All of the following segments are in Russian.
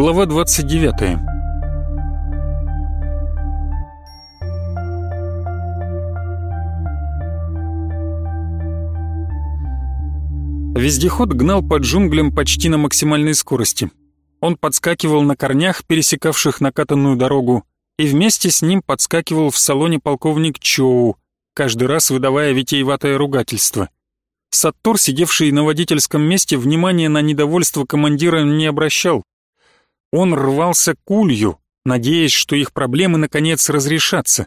Глава 29 Вездеход гнал по джунглям почти на максимальной скорости. Он подскакивал на корнях, пересекавших накатанную дорогу, и вместе с ним подскакивал в салоне полковник Чоу, каждый раз выдавая витиеватое ругательство. Саттор, сидевший на водительском месте, внимания на недовольство командира не обращал. Он рвался к улью, надеясь, что их проблемы наконец разрешатся.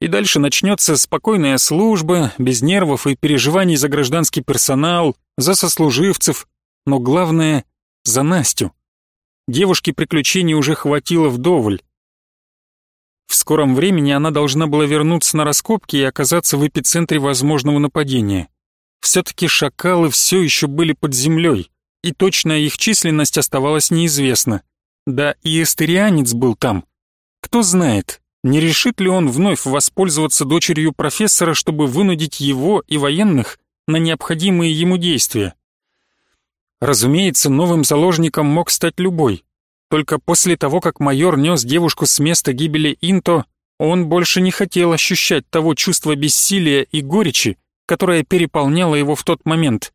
И дальше начнется спокойная служба, без нервов и переживаний за гражданский персонал, за сослуживцев, но главное — за Настю. Девушке приключений уже хватило вдоволь. В скором времени она должна была вернуться на раскопки и оказаться в эпицентре возможного нападения. Все-таки шакалы все еще были под землей, и точная их численность оставалась неизвестна. Да и эстерианец был там. Кто знает, не решит ли он вновь воспользоваться дочерью профессора, чтобы вынудить его и военных на необходимые ему действия. Разумеется, новым заложником мог стать любой. Только после того, как майор нес девушку с места гибели Инто, он больше не хотел ощущать того чувства бессилия и горечи, которое переполняло его в тот момент.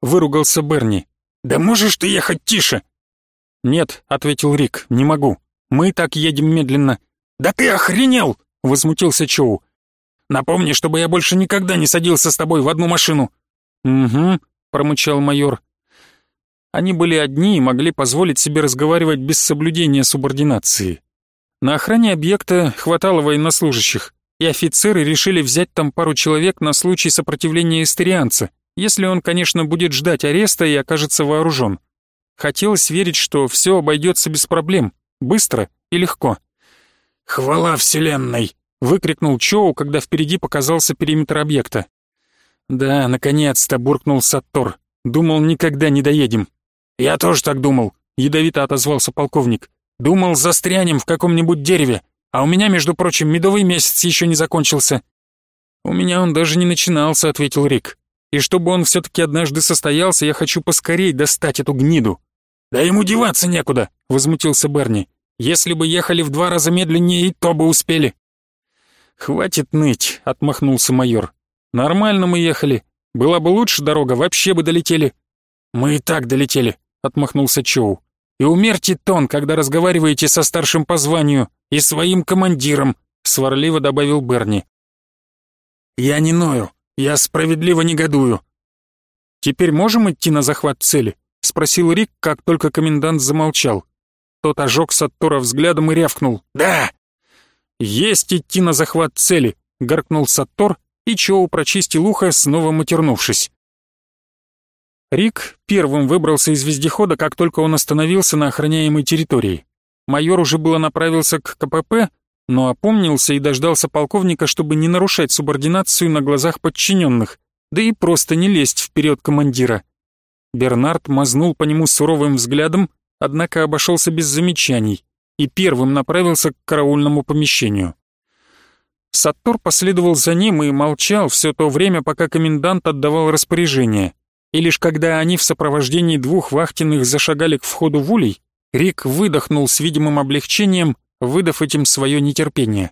Выругался Берни. «Да можешь ты ехать тише?» «Нет», — ответил Рик, — «не могу. Мы так едем медленно». «Да ты охренел!» — возмутился Чоу. Напомни, чтобы я больше никогда не садился с тобой в одну машину». «Угу», — промычал майор. Они были одни и могли позволить себе разговаривать без соблюдения субординации. На охране объекта хватало военнослужащих, и офицеры решили взять там пару человек на случай сопротивления эстерианца, если он, конечно, будет ждать ареста и окажется вооружен. Хотелось верить, что все обойдется без проблем, быстро и легко. «Хвала Вселенной!» выкрикнул Чоу, когда впереди показался периметр объекта. «Да, наконец-то!» — буркнул Саттор. «Думал, никогда не доедем». «Я тоже так думал», — ядовито отозвался полковник. «Думал, застрянем в каком-нибудь дереве, а у меня, между прочим, медовый месяц еще не закончился». «У меня он даже не начинался», — ответил Рик. «И чтобы он все-таки однажды состоялся, я хочу поскорей достать эту гниду». «Да ему деваться некуда», — возмутился Берни. «Если бы ехали в два раза медленнее, и то бы успели». «Хватит ныть», — отмахнулся майор. «Нормально мы ехали. Была бы лучше дорога, вообще бы долетели». «Мы и так долетели», — отмахнулся Чоу. «И умерьте тон, когда разговариваете со старшим по званию и своим командиром», — сварливо добавил Берни. «Я не ною, я справедливо негодую». «Теперь можем идти на захват цели?» — спросил Рик, как только комендант замолчал. Тот ожег Саттора взглядом и рявкнул. «Да!» «Есть идти на захват цели!» — гаркнул Саттор, и Чоу прочистил ухо, снова матернувшись. Рик первым выбрался из вездехода, как только он остановился на охраняемой территории. Майор уже было направился к КПП, но опомнился и дождался полковника, чтобы не нарушать субординацию на глазах подчиненных, да и просто не лезть вперед командира. Бернард мазнул по нему суровым взглядом, однако обошелся без замечаний и первым направился к караульному помещению. Саттор последовал за ним и молчал все то время, пока комендант отдавал распоряжение. И лишь когда они в сопровождении двух вахтенных зашагали к входу в улей, Рик выдохнул с видимым облегчением, выдав этим свое нетерпение.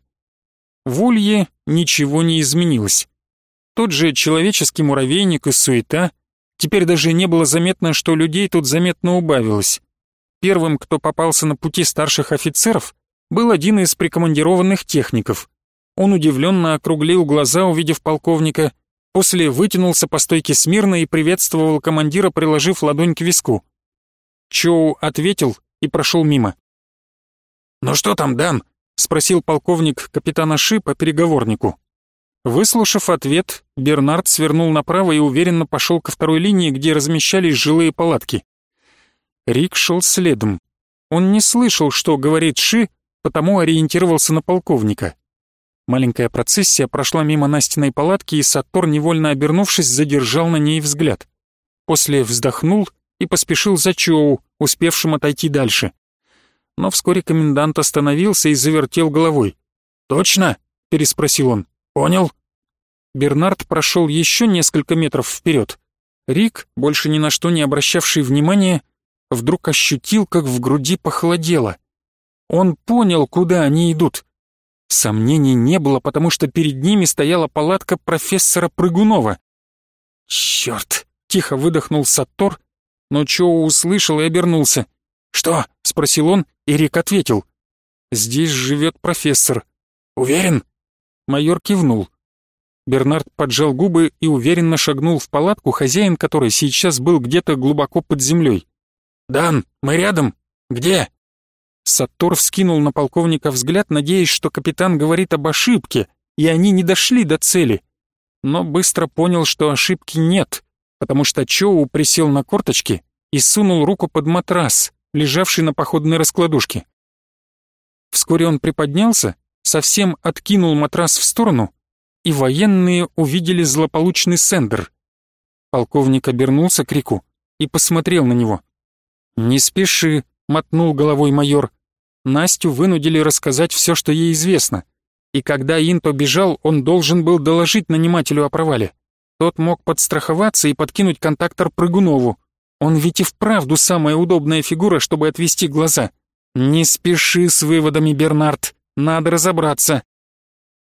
В улье ничего не изменилось. Тот же человеческий муравейник и суета, теперь даже не было заметно, что людей тут заметно убавилось. Первым, кто попался на пути старших офицеров, был один из прикомандированных техников. Он удивленно округлил глаза, увидев полковника, после вытянулся по стойке смирно и приветствовал командира, приложив ладонь к виску. Чоу ответил и прошел мимо. «Ну что там, Дан?» — спросил полковник капитана Ши по переговорнику. Выслушав ответ, Бернард свернул направо и уверенно пошел ко второй линии, где размещались жилые палатки. Рик шел следом. Он не слышал, что говорит Ши, потому ориентировался на полковника. Маленькая процессия прошла мимо Настиной палатки, и Сатор, невольно обернувшись, задержал на ней взгляд. После вздохнул и поспешил за Чоу, успевшим отойти дальше. Но вскоре комендант остановился и завертел головой. «Точно?» — переспросил он. «Понял?» Бернард прошел еще несколько метров вперед. Рик, больше ни на что не обращавший внимания, вдруг ощутил, как в груди похолодело. Он понял, куда они идут. Сомнений не было, потому что перед ними стояла палатка профессора Прыгунова. «Черт!» — тихо выдохнул Саттор, но Чоу услышал и обернулся. «Что?» — спросил он, и Рик ответил. «Здесь живет профессор». «Уверен?» Майор кивнул. Бернард поджал губы и уверенно шагнул в палатку, хозяин которой сейчас был где-то глубоко под землей. «Дан, мы рядом? Где?» Саттор вскинул на полковника взгляд, надеясь, что капитан говорит об ошибке, и они не дошли до цели. Но быстро понял, что ошибки нет, потому что Чоу присел на корточки и сунул руку под матрас, лежавший на походной раскладушке. Вскоре он приподнялся, совсем откинул матрас в сторону, и военные увидели злополучный сендер. Полковник обернулся к Рику и посмотрел на него. «Не спеши», — мотнул головой майор. Настю вынудили рассказать все, что ей известно. И когда Инто бежал, он должен был доложить нанимателю о провале. Тот мог подстраховаться и подкинуть контактор Прыгунову. Он ведь и вправду самая удобная фигура, чтобы отвести глаза. «Не спеши с выводами, Бернард, надо разобраться».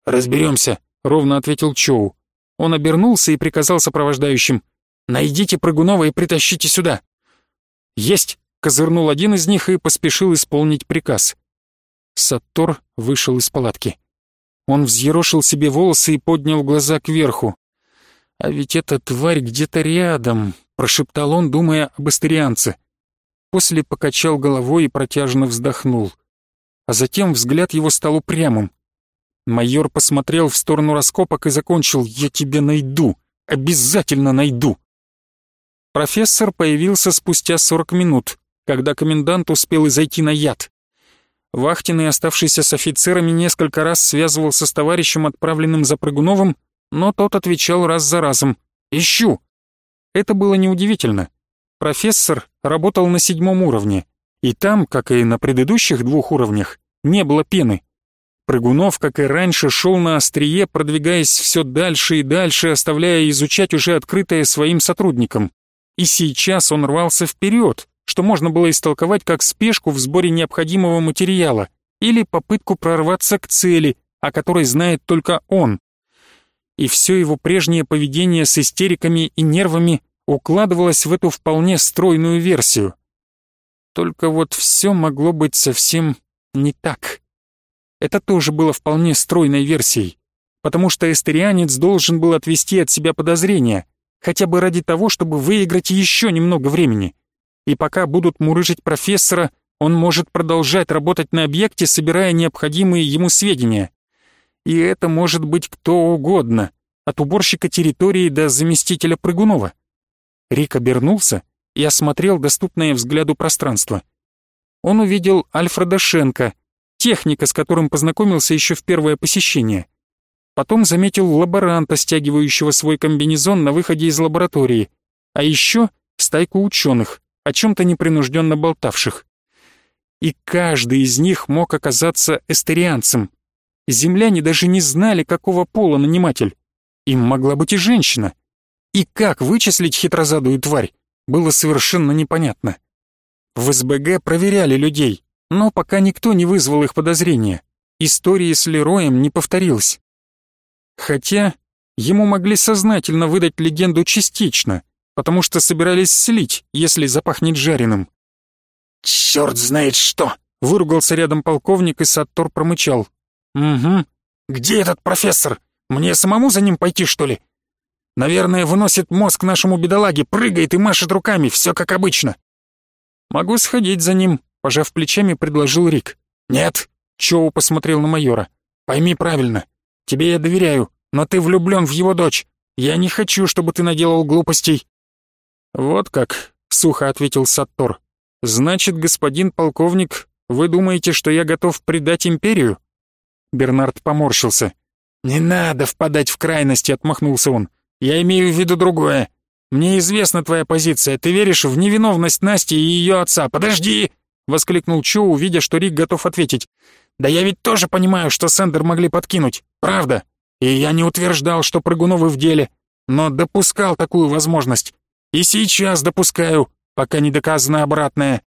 «Разберемся», — ровно ответил Чоу. Он обернулся и приказал сопровождающим. «Найдите Прыгунова и притащите сюда». «Есть!» — козырнул один из них и поспешил исполнить приказ. Саттор вышел из палатки. Он взъерошил себе волосы и поднял глаза кверху. «А ведь эта тварь где-то рядом», — прошептал он, думая об астерианце. После покачал головой и протяжно вздохнул. А затем взгляд его стал упрямым. Майор посмотрел в сторону раскопок и закончил «Я тебя найду! Обязательно найду!» Профессор появился спустя 40 минут, когда комендант успел изойти на яд. Вахтенный, оставшийся с офицерами, несколько раз связывался с товарищем, отправленным за Прыгуновым, но тот отвечал раз за разом «Ищу». Это было неудивительно. Профессор работал на седьмом уровне, и там, как и на предыдущих двух уровнях, не было пены. Прыгунов, как и раньше, шел на острие, продвигаясь все дальше и дальше, оставляя изучать уже открытое своим сотрудникам. И сейчас он рвался вперед, что можно было истолковать как спешку в сборе необходимого материала или попытку прорваться к цели, о которой знает только он. И все его прежнее поведение с истериками и нервами укладывалось в эту вполне стройную версию. Только вот все могло быть совсем не так. Это тоже было вполне стройной версией, потому что эстерианец должен был отвести от себя подозрения — хотя бы ради того, чтобы выиграть еще немного времени. И пока будут мурыжить профессора, он может продолжать работать на объекте, собирая необходимые ему сведения. И это может быть кто угодно, от уборщика территории до заместителя Прыгунова. Рик обернулся и осмотрел доступное взгляду пространство. Он увидел Альфреда Шенка, техника, с которым познакомился еще в первое посещение — Потом заметил лаборанта, стягивающего свой комбинезон на выходе из лаборатории, а еще стайку ученых, о чем-то непринужденно болтавших. И каждый из них мог оказаться эстерианцем. Земляне даже не знали, какого пола наниматель. Им могла быть и женщина. И как вычислить хитрозадую тварь, было совершенно непонятно. В СБГ проверяли людей, но пока никто не вызвал их подозрения. Истории с Лероем не повторилось. Хотя ему могли сознательно выдать легенду частично, потому что собирались слить, если запахнет жареным. «Чёрт знает что!» — выругался рядом полковник, и Саттор промычал. «Угу. Где этот профессор? Мне самому за ним пойти, что ли?» «Наверное, выносит мозг нашему бедолаге, прыгает и машет руками, все как обычно». «Могу сходить за ним», — пожав плечами, предложил Рик. «Нет», — Чоу посмотрел на майора. «Пойми правильно, Тебе я доверяю, но ты влюблен в его дочь. Я не хочу, чтобы ты наделал глупостей». «Вот как», — сухо ответил Саттор. «Значит, господин полковник, вы думаете, что я готов предать империю?» Бернард поморщился. «Не надо впадать в крайности», — отмахнулся он. «Я имею в виду другое. Мне известна твоя позиция. Ты веришь в невиновность Насти и ее отца. Подожди!» — воскликнул Чо, увидя, что Рик готов ответить. «Да я ведь тоже понимаю, что Сендер могли подкинуть. Правда. И я не утверждал, что Прыгуновы в деле, но допускал такую возможность. И сейчас допускаю. пока не доказано обратное.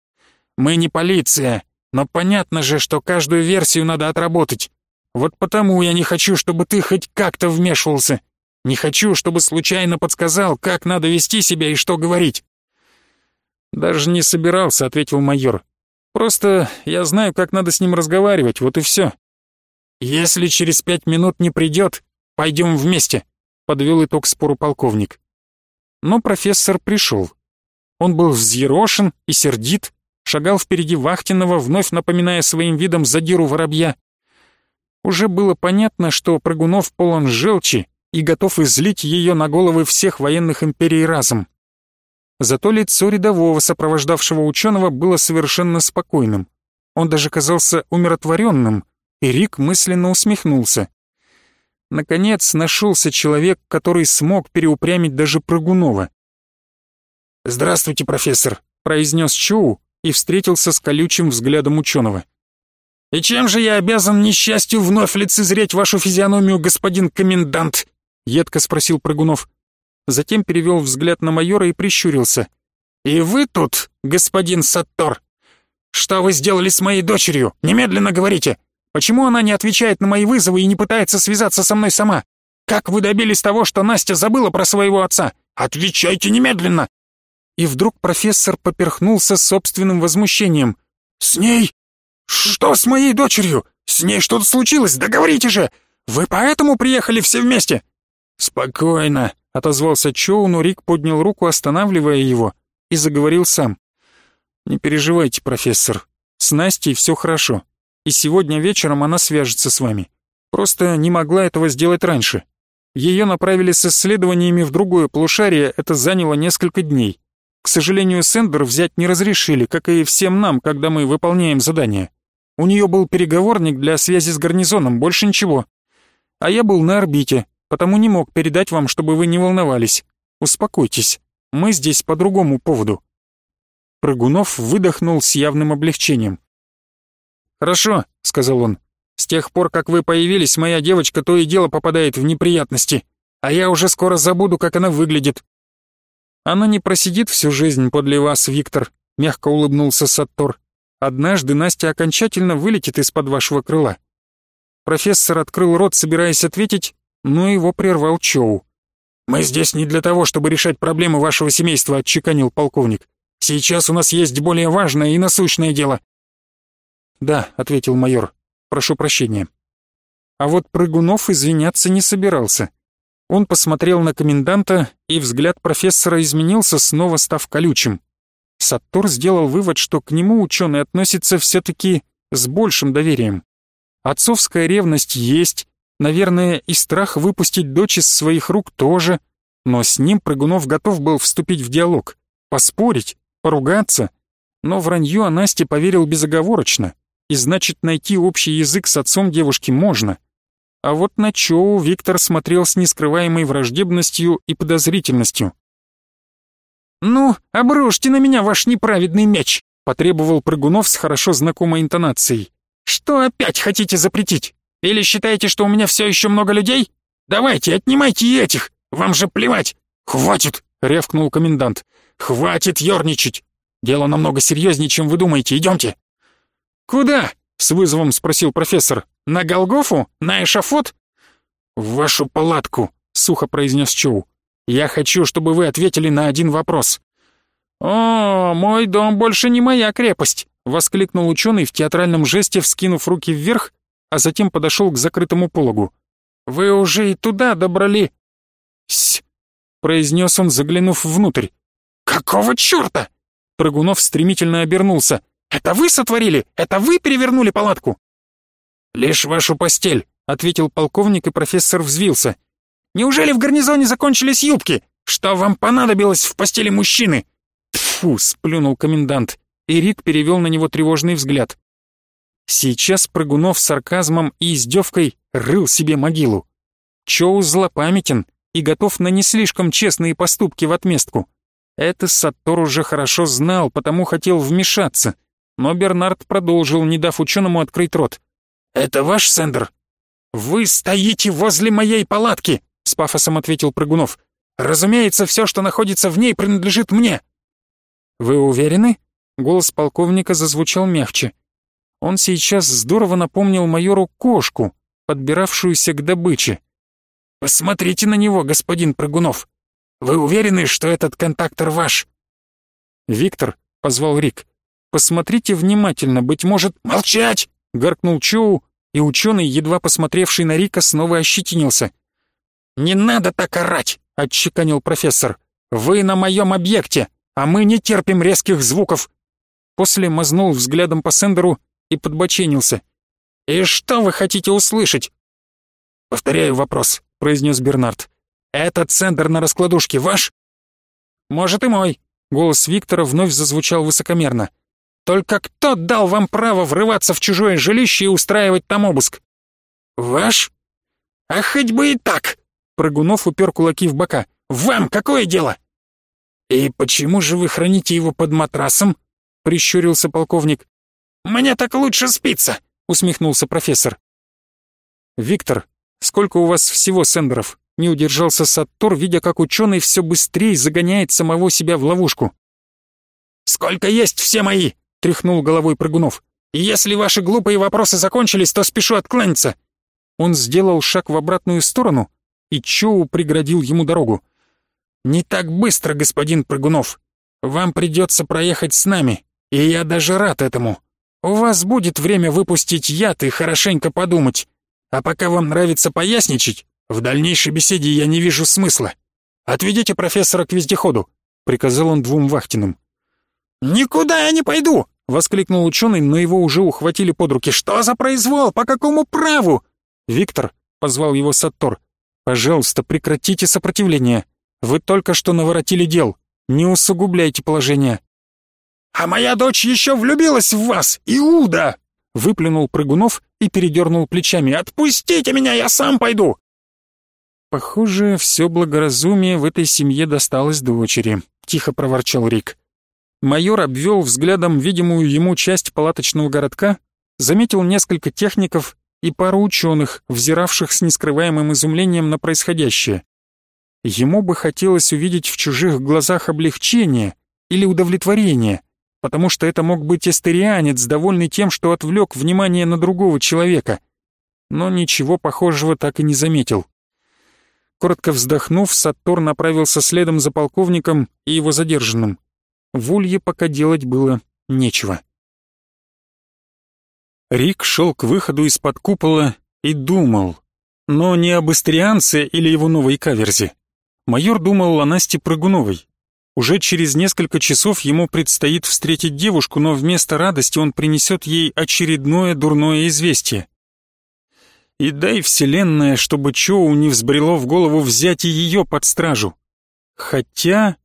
Мы не полиция, но понятно же, что каждую версию надо отработать. Вот потому я не хочу, чтобы ты хоть как-то вмешивался. Не хочу, чтобы случайно подсказал, как надо вести себя и что говорить». «Даже не собирался», — ответил майор. «Просто я знаю, как надо с ним разговаривать, вот и все». «Если через пять минут не придет, пойдем вместе», — подвел итог спору полковник. Но профессор пришел. Он был взъерошен и сердит, шагал впереди вахтенного, вновь напоминая своим видом задиру воробья. Уже было понятно, что Прыгунов полон желчи и готов излить ее на головы всех военных империй разом. Зато лицо рядового, сопровождавшего ученого, было совершенно спокойным. Он даже казался умиротворенным, и Рик мысленно усмехнулся. Наконец нашелся человек, который смог переупрямить даже Прыгунова. «Здравствуйте, профессор», — произнес Чоу и встретился с колючим взглядом ученого. «И чем же я обязан несчастью вновь лицезреть вашу физиономию, господин комендант?» — едко спросил Прыгунов. Затем перевел взгляд на майора и прищурился. «И вы тут, господин Саттор? Что вы сделали с моей дочерью? Немедленно говорите! Почему она не отвечает на мои вызовы и не пытается связаться со мной сама? Как вы добились того, что Настя забыла про своего отца? Отвечайте немедленно!» И вдруг профессор поперхнулся собственным возмущением. «С ней? Что с моей дочерью? С ней что-то случилось? Договорите же! Вы поэтому приехали все вместе?» «Спокойно», — отозвался Чоу, но Рик поднял руку, останавливая его, и заговорил сам. «Не переживайте, профессор. С Настей все хорошо и сегодня вечером она свяжется с вами. Просто не могла этого сделать раньше. Ее направили с исследованиями в другое полушарие, это заняло несколько дней. К сожалению, Сендер взять не разрешили, как и всем нам, когда мы выполняем задание. У нее был переговорник для связи с гарнизоном, больше ничего. А я был на орбите, потому не мог передать вам, чтобы вы не волновались. Успокойтесь, мы здесь по другому поводу». Прыгунов выдохнул с явным облегчением. «Хорошо», — сказал он. «С тех пор, как вы появились, моя девочка то и дело попадает в неприятности, а я уже скоро забуду, как она выглядит». «Она не просидит всю жизнь подле вас, Виктор», — мягко улыбнулся Саттор. «Однажды Настя окончательно вылетит из-под вашего крыла». Профессор открыл рот, собираясь ответить, но его прервал Чоу. «Мы здесь не для того, чтобы решать проблемы вашего семейства», — отчеканил полковник. «Сейчас у нас есть более важное и насущное дело. «Да», — ответил майор. «Прошу прощения». А вот Прыгунов извиняться не собирался. Он посмотрел на коменданта, и взгляд профессора изменился, снова став колючим. Саттор сделал вывод, что к нему ученый относится все-таки с большим доверием. Отцовская ревность есть, наверное, и страх выпустить дочь из своих рук тоже, но с ним Прыгунов готов был вступить в диалог, поспорить, поругаться, но вранью о Насте поверил безоговорочно и значит найти общий язык с отцом девушки можно. А вот на Чоу Виктор смотрел с нескрываемой враждебностью и подозрительностью. «Ну, обрушьте на меня ваш неправедный меч!» — потребовал Прыгунов с хорошо знакомой интонацией. «Что опять хотите запретить? Или считаете, что у меня все еще много людей? Давайте, отнимайте и этих! Вам же плевать! Хватит!» — рявкнул комендант. «Хватит ерничать! Дело намного серьезнее, чем вы думаете. Идемте!» «Куда?» — с вызовом спросил профессор. «На Голгофу? На эшафот?» «В вашу палатку», — сухо произнес Чоу. «Я хочу, чтобы вы ответили на один вопрос». «О, мой дом больше не моя крепость», — воскликнул ученый в театральном жесте, вскинув руки вверх, а затем подошел к закрытому пологу. «Вы уже и туда добрали...» «Ссь!» — произнес он, заглянув внутрь. «Какого черта?» Прыгунов стремительно обернулся. «Это вы сотворили? Это вы перевернули палатку?» «Лишь вашу постель», — ответил полковник, и профессор взвился. «Неужели в гарнизоне закончились юбки? Что вам понадобилось в постели мужчины?» «Тьфу!» — сплюнул комендант, и Рик перевел на него тревожный взгляд. Сейчас Прыгунов сарказмом и издевкой рыл себе могилу. Чоу злопамятен и готов на не слишком честные поступки в отместку. Это Саттор уже хорошо знал, потому хотел вмешаться — но Бернард продолжил, не дав ученому открыть рот. «Это ваш Сендер?» «Вы стоите возле моей палатки!» — с пафосом ответил Прыгунов. «Разумеется, все, что находится в ней, принадлежит мне!» «Вы уверены?» Голос полковника зазвучал мягче. Он сейчас здорово напомнил майору кошку, подбиравшуюся к добыче. «Посмотрите на него, господин Прыгунов. Вы уверены, что этот контактор ваш?» «Виктор», — позвал Рик, — «посмотрите внимательно, быть может...» «Молчать!» — гаркнул Чоу, и ученый, едва посмотревший на Рика, снова ощетинился. «Не надо так орать!» — отчеканил профессор. «Вы на моем объекте, а мы не терпим резких звуков!» После мазнул взглядом по Сендеру и подбоченился. «И что вы хотите услышать?» «Повторяю вопрос», — произнес Бернард. «Этот Сендер на раскладушке ваш?» «Может и мой», — голос Виктора вновь зазвучал высокомерно. «Только кто дал вам право врываться в чужое жилище и устраивать там обыск?» «Ваш? А хоть бы и так!» Прыгунов упер кулаки в бока. «Вам какое дело?» «И почему же вы храните его под матрасом?» — прищурился полковник. «Мне так лучше спится!» — усмехнулся профессор. «Виктор, сколько у вас всего сендеров?» — не удержался Саттор, видя, как ученый все быстрее загоняет самого себя в ловушку. «Сколько есть все мои!» — тряхнул головой Прыгунов. «Если ваши глупые вопросы закончились, то спешу откланяться!» Он сделал шаг в обратную сторону, и Чоу преградил ему дорогу. «Не так быстро, господин Прыгунов. Вам придется проехать с нами, и я даже рад этому. У вас будет время выпустить яд и хорошенько подумать. А пока вам нравится поясничать, в дальнейшей беседе я не вижу смысла. Отведите профессора к вездеходу», — приказал он двум вахтенным. «Никуда я не пойду!» — воскликнул ученый, но его уже ухватили под руки. «Что за произвол? По какому праву?» «Виктор», — позвал его Саттор, — «пожалуйста, прекратите сопротивление. Вы только что наворотили дел. Не усугубляйте положение». «А моя дочь еще влюбилась в вас, Иуда!» Выплюнул Прыгунов и передернул плечами. «Отпустите меня, я сам пойду!» «Похоже, все благоразумие в этой семье досталось дочери», — тихо проворчал Рик. Майор обвел взглядом видимую ему часть палаточного городка, заметил несколько техников и пару ученых, взиравших с нескрываемым изумлением на происходящее. Ему бы хотелось увидеть в чужих глазах облегчение или удовлетворение, потому что это мог быть эстерианец, довольный тем, что отвлек внимание на другого человека. Но ничего похожего так и не заметил. Коротко вздохнув, Саттор направился следом за полковником и его задержанным. В Улье пока делать было нечего. Рик шел к выходу из-под купола и думал, но не об Истрианце или его новой каверзе. Майор думал о Насте Прыгуновой, уже через несколько часов ему предстоит встретить девушку, но вместо радости он принесет ей очередное дурное известие. И дай вселенная, чтобы Чоу не взбрело в голову взять и ее под стражу. Хотя...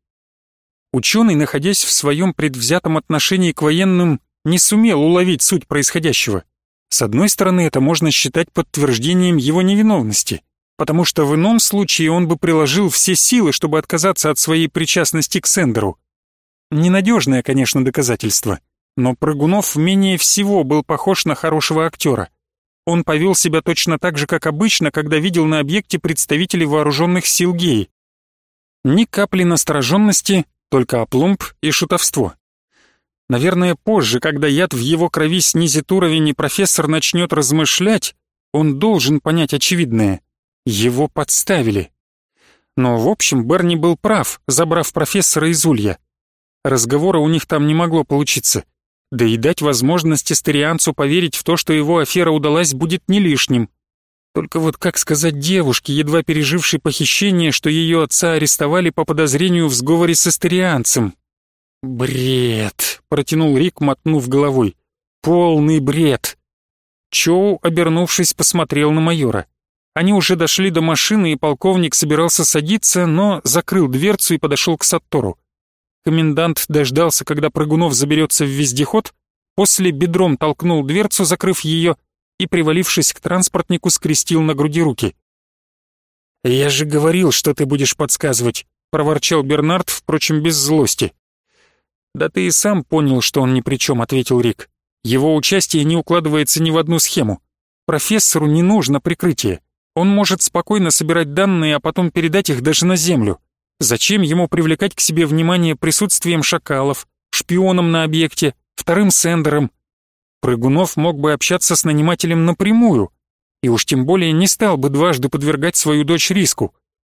Ученый, находясь в своем предвзятом отношении к военным, не сумел уловить суть происходящего. С одной стороны, это можно считать подтверждением его невиновности — потому что в ином случае он бы приложил все силы, чтобы отказаться от своей причастности к Сендеру. Ненадежное, конечно, доказательство, но Прыгунов менее всего был похож на хорошего актера. Он повел себя точно так же, как обычно, когда видел на объекте представителей вооруженных сил геи. Ни капли настороженности, только опломб и шутовство. Наверное, позже, когда яд в его крови снизит уровень и профессор начнет размышлять, он должен понять очевидное. Его подставили. Но, в общем, Берни был прав, забрав профессора из Улья. Разговора у них там не могло получиться. Да и дать возможность Эстерианцу поверить в то, что его афера удалась, будет не лишним. Только вот как сказать девушке, едва пережившей похищение, что ее отца арестовали по подозрению в сговоре с Эстерианцем? «Бред!» — протянул Рик, мотнув головой. «Полный бред!» Чоу, обернувшись, посмотрел на майора. Они уже дошли до машины, и полковник собирался садиться, но закрыл дверцу и подошел к Саттору. Комендант дождался, когда Прыгунов заберется в вездеход, после бедром толкнул дверцу, закрыв ее, и, привалившись к транспортнику, скрестил на груди руки. «Я же говорил, что ты будешь подсказывать», — проворчал Бернард, впрочем, без злости. «Да ты и сам понял, что он ни при чем», — ответил Рик. «Его участие не укладывается ни в одну схему. Профессору не нужно прикрытие. Он может спокойно собирать данные, а потом передать их даже на Землю. Зачем ему привлекать к себе внимание присутствием шакалов, шпионом на объекте, вторым сендером. Прыгунов мог бы общаться с нанимателем напрямую, и уж тем более не стал бы дважды подвергать свою дочь риску.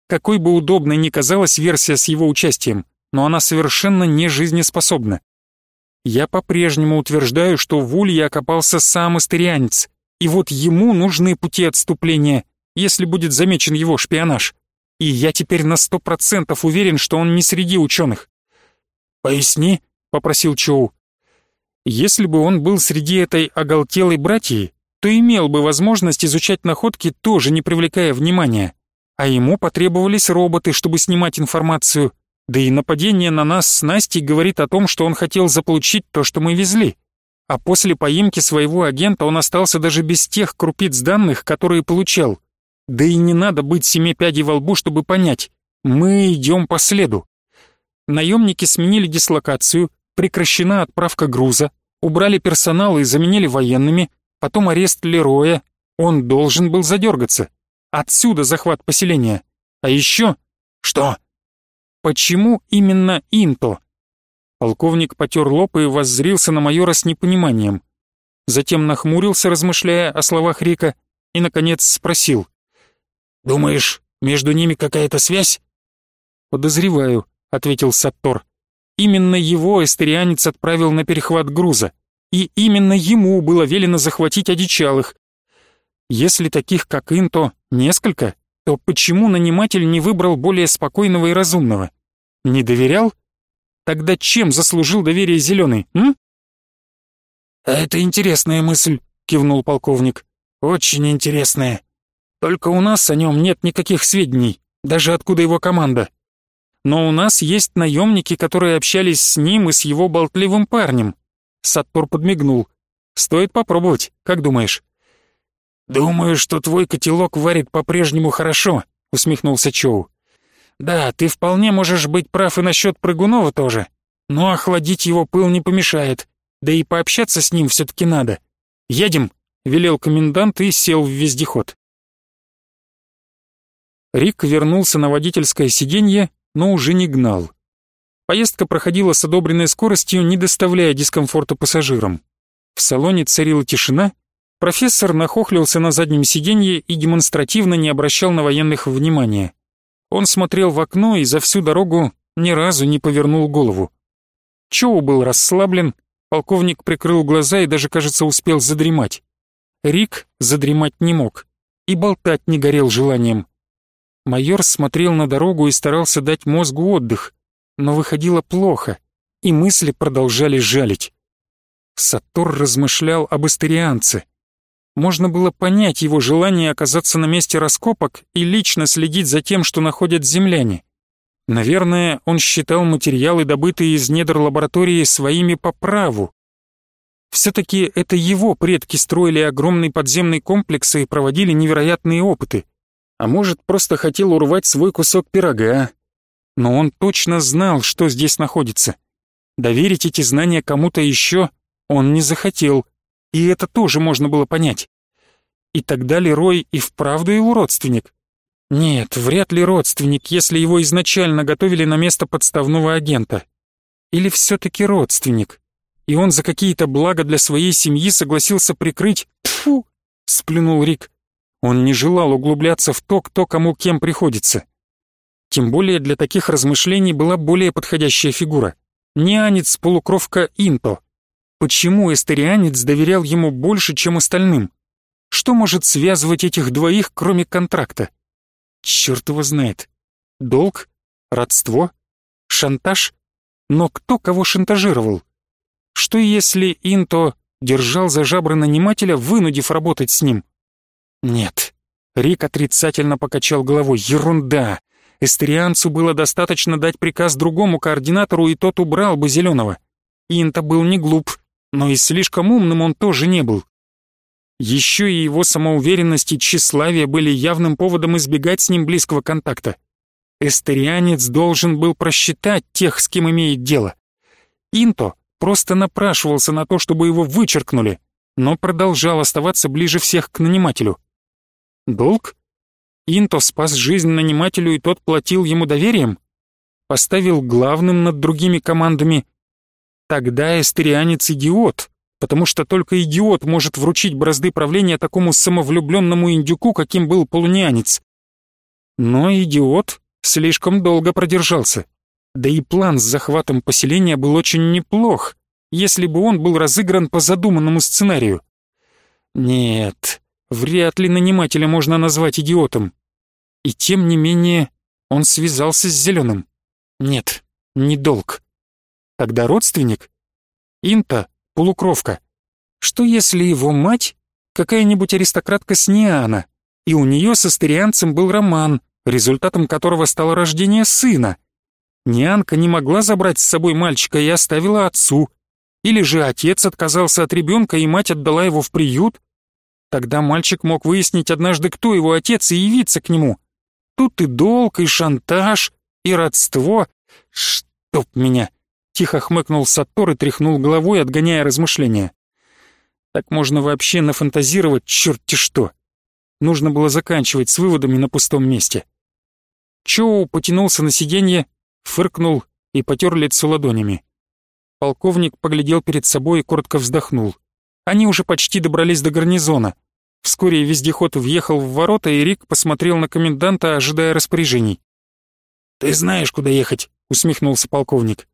Какой бы удобной ни казалась версия с его участием, но она совершенно не жизнеспособна. Я по-прежнему утверждаю, что в Улье окопался сам истерианец, и вот ему нужны пути отступления, если будет замечен его шпионаж. И я теперь на сто процентов уверен, что он не среди ученых. «Поясни», — попросил Чоу. «Если бы он был среди этой оголтелой братьи, то имел бы возможность изучать находки, тоже не привлекая внимания. А ему потребовались роботы, чтобы снимать информацию. Да и нападение на нас с Настей говорит о том, что он хотел заполучить то, что мы везли. А после поимки своего агента он остался даже без тех крупиц данных, которые получал. Да и не надо быть семи пядей во лбу, чтобы понять. Мы идем по следу. Наемники сменили дислокацию, прекращена отправка груза, убрали персонал и заменили военными, потом арест Лероя, он должен был задергаться. Отсюда захват поселения. А еще... Что? Почему именно Инто? Полковник потер лоб и воззрился на майора с непониманием. Затем нахмурился, размышляя о словах Рика, и, наконец, спросил. «Думаешь, между ними какая-то связь?» «Подозреваю», — ответил Саттор. «Именно его эстерианец отправил на перехват груза и именно ему было велено захватить одичалых. Если таких, как Инто, несколько, то почему наниматель не выбрал более спокойного и разумного? Не доверял? Тогда чем заслужил доверие Зеленый, м? «Это интересная мысль», — кивнул полковник. «Очень интересная. Только у нас о нем нет никаких сведений, даже откуда его команда. Но у нас есть наемники, которые общались с ним и с его болтливым парнем. Саттор подмигнул. «Стоит попробовать, как думаешь?» «Думаю, что твой котелок варит по-прежнему хорошо», — усмехнулся Чоу. «Да, ты вполне можешь быть прав и насчет Прыгунова тоже, но охладить его пыл не помешает, да и пообщаться с ним все-таки надо. Едем», — велел комендант и сел в вездеход. Рик вернулся на водительское сиденье, но уже не гнал. Поездка проходила с одобренной скоростью, не доставляя дискомфорта пассажирам. В салоне царила тишина, профессор нахохлился на заднем сиденье и демонстративно не обращал на военных внимания. Он смотрел в окно и за всю дорогу ни разу не повернул голову. Чоу был расслаблен, полковник прикрыл глаза и даже, кажется, успел задремать. Рик задремать не мог и болтать не горел желанием. Майор смотрел на дорогу и старался дать мозгу отдых, но выходило плохо, и мысли продолжали жалить. Сатур размышлял об астерианце. Можно было понять его желание оказаться на месте раскопок и лично следить за тем, что находят земляне. Наверное, он считал материалы, добытые из недр лаборатории, своими по праву. Все-таки это его предки строили огромный подземный комплекс и проводили невероятные опыты. А может, просто хотел урвать свой кусок пирога, но он точно знал, что здесь находится. Доверить эти знания кому-то еще он не захотел, и это тоже можно было понять. И тогда Лерой и вправду его родственник? Нет, вряд ли родственник, если его изначально готовили на место подставного агента. Или все-таки родственник? И он за какие-то блага для своей семьи согласился прикрыть... Фу! сплюнул Рик. Он не желал углубляться в то, кто кому кем приходится. Тем более для таких размышлений была более подходящая фигура. Неанец-полукровка Инто. Почему эстерианец доверял ему больше, чем остальным? Что может связывать этих двоих, кроме контракта? Черт его знает. Долг? Родство? Шантаж? Но кто кого шантажировал? Что если Инто держал за жабры нанимателя, вынудив работать с ним? Нет. Рик отрицательно покачал головой. Ерунда. Эстерианцу было достаточно дать приказ другому координатору, и тот убрал бы Зеленого. Инта был не глуп, но и слишком умным он тоже не был. Еще и его самоуверенность и тщеславие были явным поводом избегать с ним близкого контакта. Эстерианец должен был просчитать тех, с кем имеет дело. Инто просто напрашивался на то, чтобы его вычеркнули, но продолжал оставаться ближе всех к нанимателю. Долг? Инто спас жизнь нанимателю, и тот платил ему доверием? Поставил главным над другими командами? Тогда эстерианец идиот, потому что только идиот может вручить бразды правления такому самовлюбленному индюку, каким был полунианец. Но идиот слишком долго продержался. Да и план с захватом поселения был очень неплох, если бы он был разыгран по задуманному сценарию. Нет, вряд ли нанимателя можно назвать идиотом. И тем не менее он связался с Зеленым. Нет, не долг. Тогда родственник? Инта — полукровка. Что если его мать — какая-нибудь аристократка с Ниана, и у нее с астерианцем был роман, результатом которого стало рождение сына? Нианка не могла забрать с собой мальчика и оставила отцу. Или же отец отказался от ребенка, и мать отдала его в приют? Тогда мальчик мог выяснить однажды, кто его отец, и явиться к нему. Тут и долг, и шантаж, и родство. Чтоб меня! Тихо хмыкнул Саттор и тряхнул головой, отгоняя размышления. Так можно вообще нафантазировать черти что. Нужно было заканчивать с выводами на пустом месте. Чоу потянулся на сиденье, фыркнул и потер лицо ладонями. Полковник поглядел перед собой и коротко вздохнул. Они уже почти добрались до гарнизона. Вскоре вездеход въехал в ворота, и Рик посмотрел на коменданта, ожидая распоряжений. «Ты знаешь, куда ехать», — усмехнулся полковник.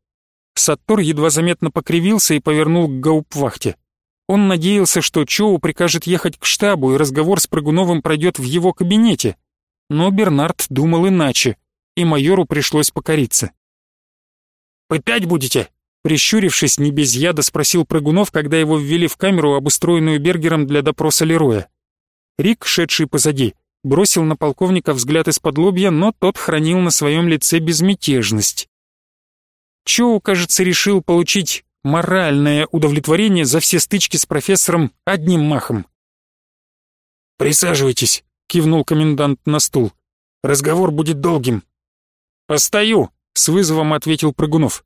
Саттор едва заметно покривился и повернул к гауптвахте. Он надеялся, что Чоу прикажет ехать к штабу, и разговор с Прыгуновым пройдет в его кабинете. Но Бернард думал иначе, и майору пришлось покориться. «Пытать будете?» Прищурившись, не без яда спросил Прыгунов, когда его ввели в камеру, обустроенную Бергером для допроса Лероя. Рик, шедший позади, бросил на полковника взгляд из-под лобья, но тот хранил на своем лице безмятежность. Чоу, кажется, решил получить моральное удовлетворение за все стычки с профессором одним махом. «Присаживайтесь», — кивнул комендант на стул. «Разговор будет долгим». «Постою», — с вызовом ответил Прыгунов.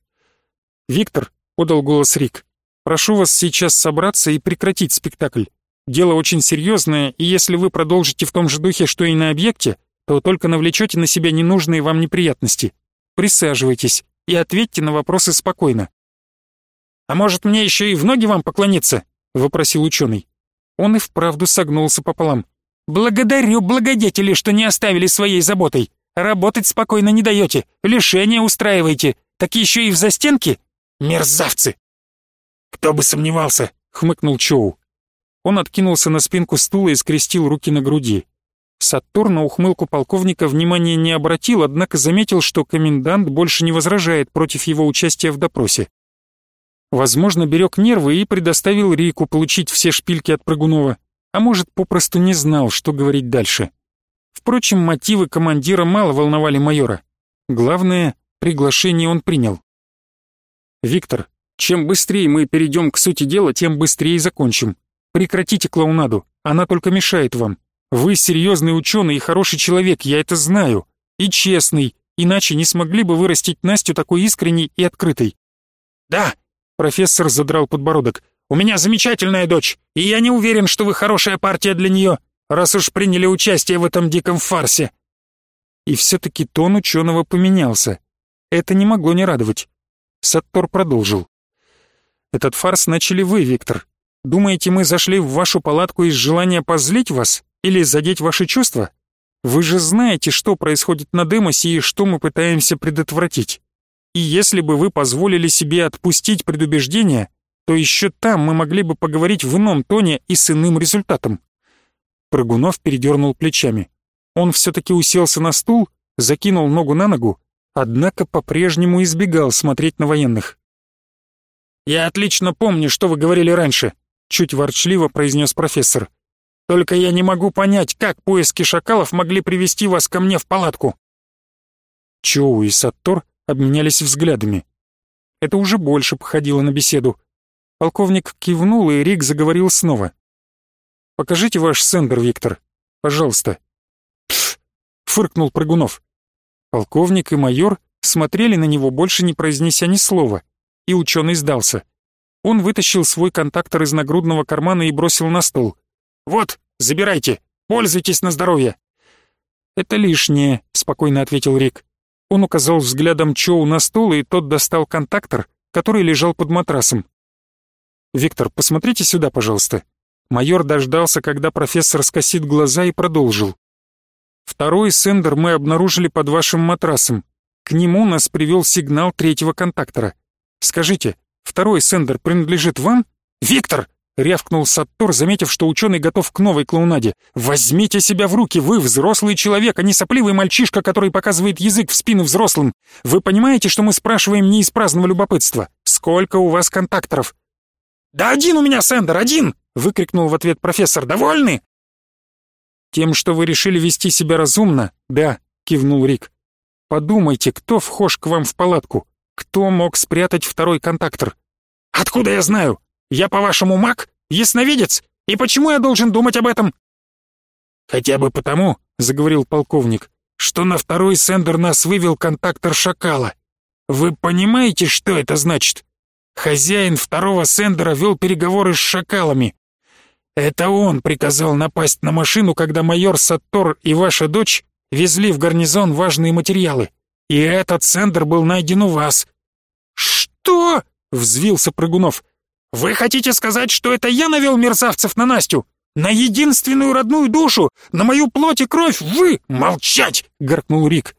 «Виктор», — подал голос Рик, — «прошу вас сейчас собраться и прекратить спектакль. Дело очень серьезное, и если вы продолжите в том же духе, что и на объекте, то только навлечете на себя ненужные вам неприятности. Присаживайтесь и ответьте на вопросы спокойно». «А может, мне еще и в ноги вам поклониться?» — вопросил ученый. Он и вправду согнулся пополам. «Благодарю, благодетели, что не оставили своей заботой. Работать спокойно не даете, лишения устраиваете, так еще и в застенке? Мерзавцы!» «Кто бы сомневался!» — хмыкнул Чоу. Он откинулся на спинку стула и скрестил руки на груди. Сатур на ухмылку полковника внимания не обратил, однако заметил, что комендант больше не возражает против его участия в допросе. Возможно, берег нервы и предоставил Рику получить все шпильки от Прыгунова, а может, попросту не знал, что говорить дальше. Впрочем, мотивы командира мало волновали майора. Главное, приглашение он принял. «Виктор, чем быстрее мы перейдем к сути дела, тем быстрее закончим. Прекратите клоунаду, она только мешает вам. Вы серьезный ученый и хороший человек, я это знаю. И честный, иначе не смогли бы вырастить Настю такой искренней и открытой». «Да», — профессор задрал подбородок, «у меня замечательная дочь, и я не уверен, что вы хорошая партия для нее, раз уж приняли участие в этом диком фарсе». И все-таки тон ученого поменялся. Это не могло не радовать. Саттор продолжил. «Этот фарс начали вы, Виктор. Думаете, мы зашли в вашу палатку из желания позлить вас или задеть ваши чувства? Вы же знаете, что происходит на Демосе и что мы пытаемся предотвратить. И если бы вы позволили себе отпустить предубеждения, то еще там мы могли бы поговорить в ином тоне и с иным результатом». Прыгунов передернул плечами. Он все-таки уселся на стул, закинул ногу на ногу однако по-прежнему избегал смотреть на военных. «Я отлично помню, что вы говорили раньше», — чуть ворчливо произнес профессор. «Только я не могу понять, как поиски шакалов могли привести вас ко мне в палатку». Чоу и Саттор обменялись взглядами. Это уже больше походило на беседу. Полковник кивнул, и Рик заговорил снова. «Покажите ваш сендер, Виктор. Пожалуйста». «Пф!» — фыркнул Прыгунов. Полковник и майор смотрели на него, больше не произнеся ни слова, и ученый сдался. Он вытащил свой контактор из нагрудного кармана и бросил на стол. «Вот, забирайте, пользуйтесь на здоровье». «Это лишнее», — спокойно ответил Рик. Он указал взглядом Чоу на стол, и тот достал контактор, который лежал под матрасом. «Виктор, посмотрите сюда, пожалуйста». Майор дождался, когда профессор скосит глаза и продолжил. «Второй сендер мы обнаружили под вашим матрасом. К нему нас привел сигнал третьего контактора. Скажите, второй сендер принадлежит вам?» «Виктор!» — рявкнул Саттор, заметив, что ученый готов к новой клоунаде. «Возьмите себя в руки, вы взрослый человек, а не сопливый мальчишка, который показывает язык в спину взрослым. Вы понимаете, что мы спрашиваем не из праздного любопытства? Сколько у вас контакторов?» «Да один у меня сендер, один!» — выкрикнул в ответ профессор. «Довольны?» «Тем, что вы решили вести себя разумно, да», — кивнул Рик. «Подумайте, кто вхож к вам в палатку? Кто мог спрятать второй контактор?» «Откуда я знаю? Я, по-вашему, маг? Ясновидец? И почему я должен думать об этом?» «Хотя бы потому», — заговорил полковник, «что на второй сендер нас вывел контактор шакала. Вы понимаете, что это значит?» Хозяин второго сендера вел переговоры с шакалами. Это он приказал напасть на машину, когда майор Саттор и ваша дочь везли в гарнизон важные материалы. И этот сендер был найден у вас. Что? взвился Прыгунов. Вы хотите сказать, что это я навел мерзавцев на Настю? На единственную родную душу, на мою плоть и кровь вы молчать, гаркнул Рик.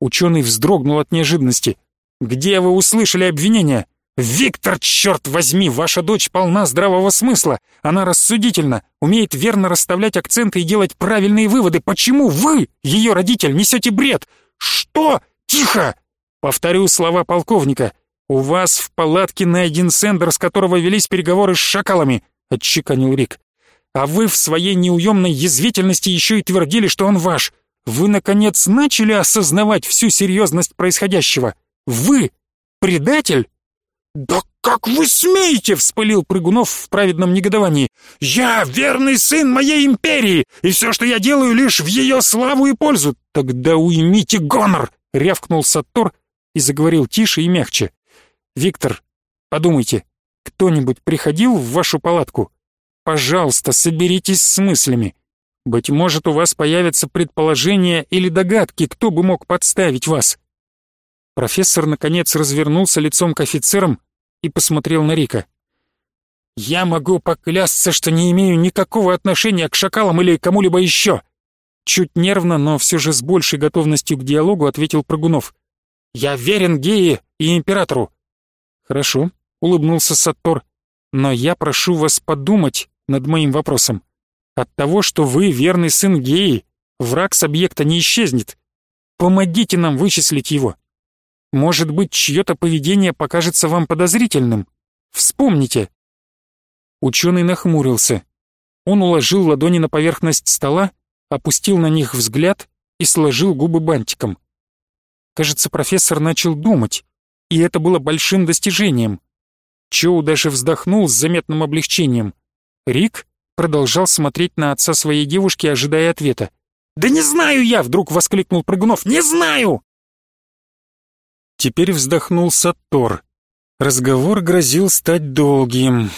Ученый вздрогнул от неожиданности. Где вы услышали обвинения? «Виктор, черт возьми, ваша дочь полна здравого смысла. Она рассудительна, умеет верно расставлять акценты и делать правильные выводы. Почему вы, ее родитель, несете бред? Что? Тихо!» Повторю слова полковника. «У вас в палатке найден сендер, с которого велись переговоры с шакалами», — отчеканил Рик. «А вы в своей неуемной язвительности еще и твердили, что он ваш. Вы, наконец, начали осознавать всю серьезность происходящего. Вы предатель?» «Да как вы смеете!» — вспылил Прыгунов в праведном негодовании. «Я верный сын моей империи, и все, что я делаю, лишь в ее славу и пользу!» «Тогда уймите гонор!» — рявкнул Саттор и заговорил тише и мягче. «Виктор, подумайте, кто-нибудь приходил в вашу палатку? Пожалуйста, соберитесь с мыслями. Быть может, у вас появятся предположения или догадки, кто бы мог подставить вас. Профессор, наконец, развернулся лицом к офицерам и посмотрел на Рика. «Я могу поклясться, что не имею никакого отношения к шакалам или кому-либо еще!» Чуть нервно, но все же с большей готовностью к диалогу ответил Прыгунов. «Я верен Гее и Императору!» «Хорошо», — улыбнулся Саттор, «но я прошу вас подумать над моим вопросом. От того, что вы верный сын Геи, враг с объекта не исчезнет. Помогите нам вычислить его. Может быть, чье-то поведение покажется вам подозрительным. Вспомните. Ученый нахмурился. Он уложил ладони на поверхность стола, опустил на них взгляд и сложил губы бантиком. Кажется, профессор начал думать, и это было большим достижением. Чоу даже вздохнул с заметным облегчением. Рик продолжал смотреть на отца своей девушки, ожидая ответа. «Да не знаю я!» — вдруг воскликнул Прыгунов. «Не знаю!» Теперь вздохнул Саттор. Разговор грозил стать долгим.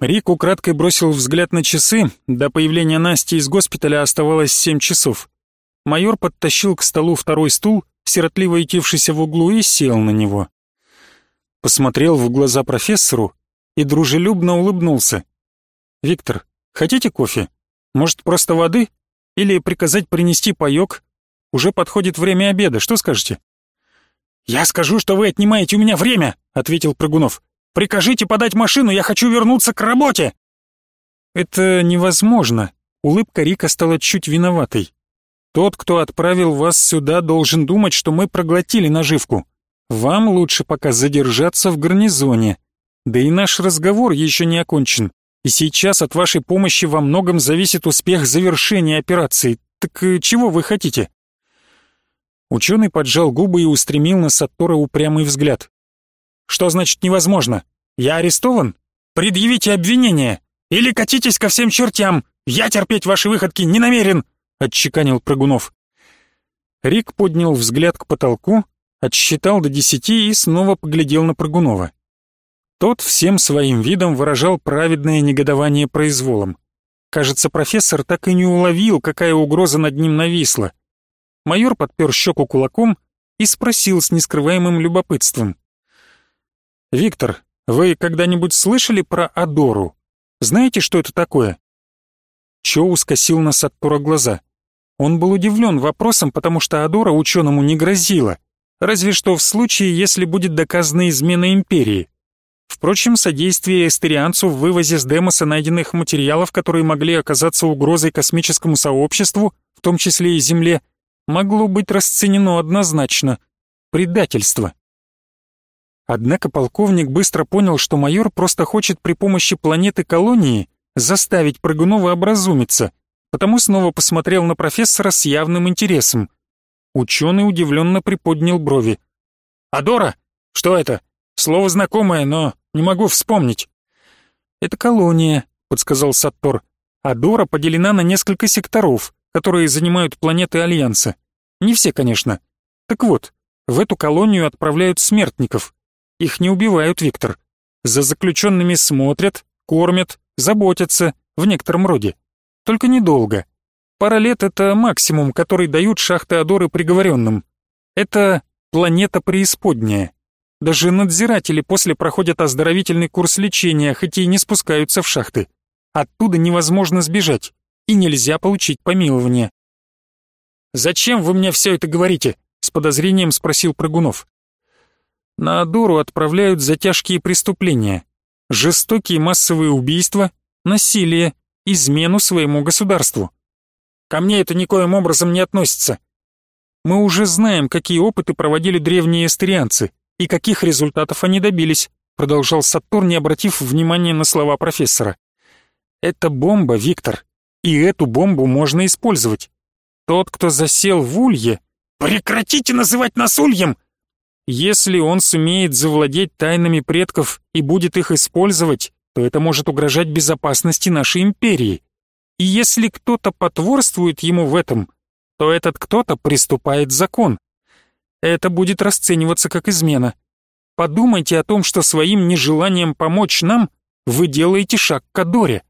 Рик украдкой бросил взгляд на часы. До появления Насти из госпиталя оставалось семь часов. Майор подтащил к столу второй стул, сиротливо ютившийся в углу, и сел на него. Посмотрел в глаза профессору и дружелюбно улыбнулся. «Виктор, хотите кофе? Может, просто воды? Или приказать принести паёк? Уже подходит время обеда, что скажете?» «Я скажу, что вы отнимаете у меня время», — ответил Прыгунов. «Прикажите подать машину, я хочу вернуться к работе». «Это невозможно», — улыбка Рика стала чуть виноватой. «Тот, кто отправил вас сюда, должен думать, что мы проглотили наживку. Вам лучше пока задержаться в гарнизоне. Да и наш разговор еще не окончен. И сейчас от вашей помощи во многом зависит успех завершения операции. Так э, чего вы хотите?» Ученый поджал губы и устремил на Саттора упрямый взгляд. «Что значит невозможно? Я арестован? Предъявите обвинение! Или катитесь ко всем чертям! Я терпеть ваши выходки не намерен!» — отчеканил Прыгунов. Рик поднял взгляд к потолку, отсчитал до десяти и снова поглядел на Прыгунова. Тот всем своим видом выражал праведное негодование произволом. Кажется, профессор так и не уловил, какая угроза над ним нависла. Майор подпер щеку кулаком и спросил с нескрываемым любопытством. «Виктор, вы когда-нибудь слышали про Адору? Знаете, что это такое?» Чоу скосил на Саттора глаза. Он был удивлен вопросом, потому что Адора ученому не грозила, разве что в случае, если будет доказана измена империи. Впрочем, содействие эстерианцу в вывозе с Демоса найденных материалов, которые могли оказаться угрозой космическому сообществу, в том числе и Земле, могло быть расценено однозначно – предательство. Однако полковник быстро понял, что майор просто хочет при помощи планеты-колонии заставить Прыгунова образумиться, потому снова посмотрел на профессора с явным интересом. Ученый удивленно приподнял брови. «Адора? Что это? Слово знакомое, но не могу вспомнить». «Это колония», — подсказал Саттор. «Адора поделена на несколько секторов, которые занимают планеты Альянса. Не все, конечно. Так вот, в эту колонию отправляют смертников. Их не убивают, Виктор. За заключенными смотрят, кормят, заботятся, в некотором роде. Только недолго. Пара лет — это максимум, который дают шахты Адоры приговоренным. Это планета преисподняя. Даже надзиратели после проходят оздоровительный курс лечения, хоть и не спускаются в шахты. Оттуда невозможно сбежать, и нельзя получить помилование. «Зачем вы мне все это говорите?» — с подозрением спросил Прыгунов. На Адору отправляют за тяжкие преступления. Жестокие массовые убийства, насилие, измену своему государству. Ко мне это никоим образом не относится. Мы уже знаем, какие опыты проводили древние эстерианцы и каких результатов они добились, продолжал Сатур, не обратив внимания на слова профессора. Это бомба, Виктор, и эту бомбу можно использовать. Тот, кто засел в улье... Прекратите называть нас ульем! Если он сумеет завладеть тайнами предков и будет их использовать, то это может угрожать безопасности нашей империи. И если кто-то потворствует ему в этом, то этот кто-то приступает закон. Это будет расцениваться как измена. Подумайте о том, что своим нежеланием помочь нам вы делаете шаг к Адоре.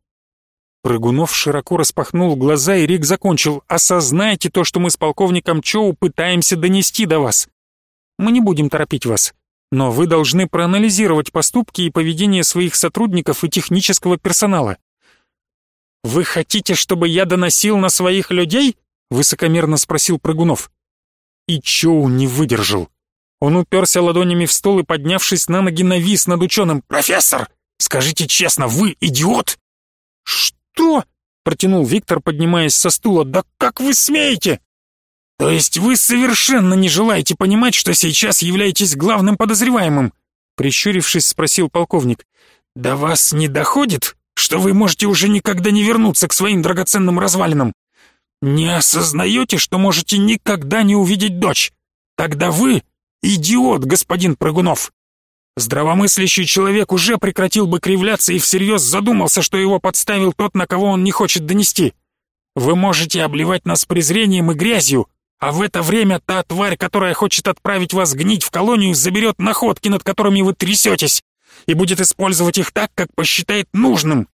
Прыгунов широко распахнул глаза, и Рик закончил. «Осознайте то, что мы с полковником Чоу пытаемся донести до вас. Мы не будем торопить вас. Но вы должны проанализировать поступки и поведение своих сотрудников и технического персонала. «Вы хотите, чтобы я доносил на своих людей?» — высокомерно спросил Прыгунов. И Чоу не выдержал. Он уперся ладонями в стол и, поднявшись на ноги, навис над ученым. «Профессор, скажите честно, вы идиот?» «Что?» — протянул Виктор, поднимаясь со стула. «Да как вы смеете?» «То есть вы совершенно не желаете понимать, что сейчас являетесь главным подозреваемым?» Прищурившись, спросил полковник. «До вас не доходит, что вы можете уже никогда не вернуться к своим драгоценным развалинам? Не осознаете, что можете никогда не увидеть дочь? Тогда вы идиот, господин Прыгунов!» Здравомыслящий человек уже прекратил бы кривляться и всерьез задумался, что его подставил тот, на кого он не хочет донести. Вы можете обливать нас презрением и грязью, а в это время та тварь, которая хочет отправить вас гнить в колонию, заберет находки, над которыми вы трясетесь, и будет использовать их так, как посчитает нужным.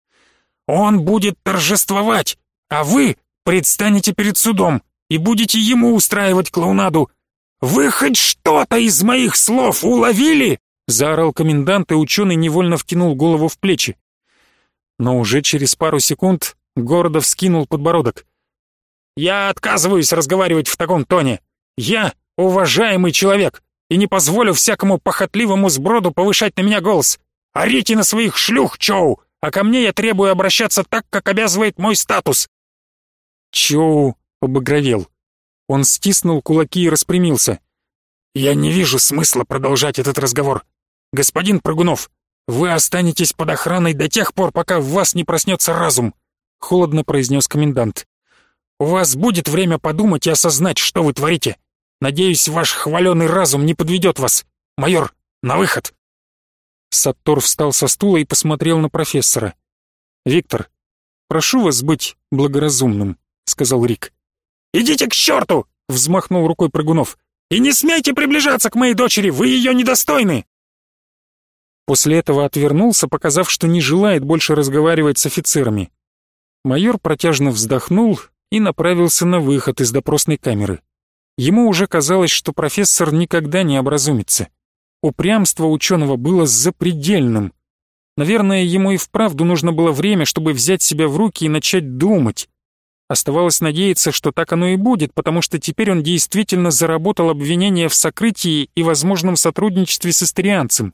Он будет торжествовать, а вы предстанете перед судом и будете ему устраивать клоунаду. Вы хоть что-то из моих слов уловили? Заорал комендант, и ученый невольно втянул голову в плечи. Но уже через пару секунд гордо вскинул подбородок. Я отказываюсь разговаривать в таком тоне. Я уважаемый человек и не позволю всякому похотливому сброду повышать на меня голос. Орите на своих шлюх, Чоу, а ко мне я требую обращаться так, как обязывает мой статус». Чоу побагровел. Он стиснул кулаки и распрямился. «Я не вижу смысла продолжать этот разговор. Господин Прыгунов, вы останетесь под охраной до тех пор, пока в вас не проснется разум», — холодно произнес комендант. У вас будет время подумать и осознать, что вы творите. Надеюсь, ваш хваленый разум не подведет вас. Майор, на выход!» Саттор встал со стула и посмотрел на профессора. «Виктор, прошу вас быть благоразумным», — сказал Рик. «Идите к черту!» — взмахнул рукой Прыгунов. «И не смейте приближаться к моей дочери, вы ее недостойны!» После этого отвернулся, показав, что не желает больше разговаривать с офицерами. Майор протяжно вздохнул и направился на выход из допросной камеры. Ему уже казалось, что профессор никогда не образумится. Упрямство ученого было запредельным. Наверное, ему и вправду нужно было время, чтобы взять себя в руки и начать думать. Оставалось надеяться, что так оно и будет, потому что теперь он действительно заработал обвинение в сокрытии и возможном сотрудничестве с истерианцем.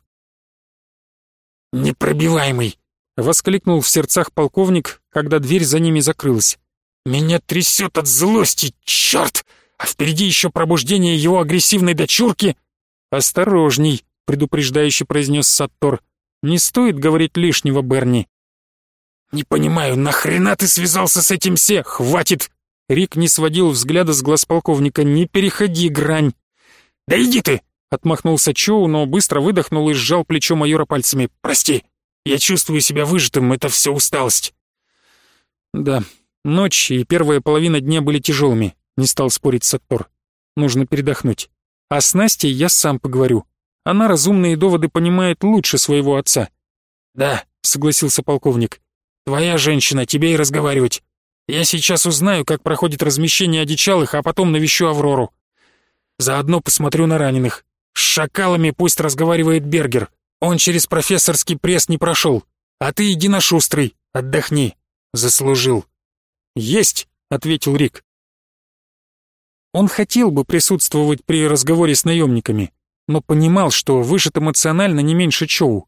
«Непробиваемый!» — воскликнул в сердцах полковник, когда дверь за ними закрылась. «Меня трясет от злости, черт! А впереди еще пробуждение его агрессивной дочурки!» «Осторожней!» — предупреждающе произнес Саттор. «Не стоит говорить лишнего, Берни». «Не понимаю, нахрена ты связался с этим все? Хватит!» Рик не сводил взгляда с глаз полковника. «Не переходи грань!» «Да иди ты!» Отмахнулся Чоу, но быстро выдохнул и сжал плечо майора пальцами. «Прости, я чувствую себя выжатым, это все усталость». «Да, ночь и первая половина дня были тяжелыми», — не стал спорить Саттор. «Нужно передохнуть. А с Настей я сам поговорю. Она разумные доводы понимает лучше своего отца». «Да», — согласился полковник. «Твоя женщина, тебе и разговаривать. Я сейчас узнаю, как проходит размещение одичалых, а потом навещу Аврору. Заодно посмотрю на раненых. С шакалами пусть разговаривает Бергер. Он через профессорский пресс не прошел. А ты иди на шустрый, отдохни. Заслужил. Есть, ответил Рик. Он хотел бы присутствовать при разговоре с наемниками, но понимал, что выжат эмоционально не меньше Чоу.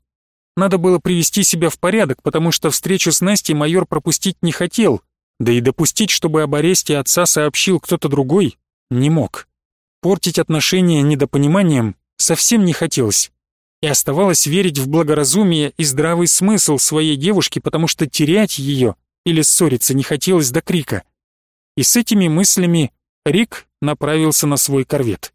Надо было привести себя в порядок, потому что встречу с Настей майор пропустить не хотел, да и допустить, чтобы об аресте отца сообщил кто-то другой, не мог. Портить отношения недопониманием совсем не хотелось. И оставалось верить в благоразумие и здравый смысл своей девушки, потому что терять ее или ссориться не хотелось до крика. И с этими мыслями Рик направился на свой корвет.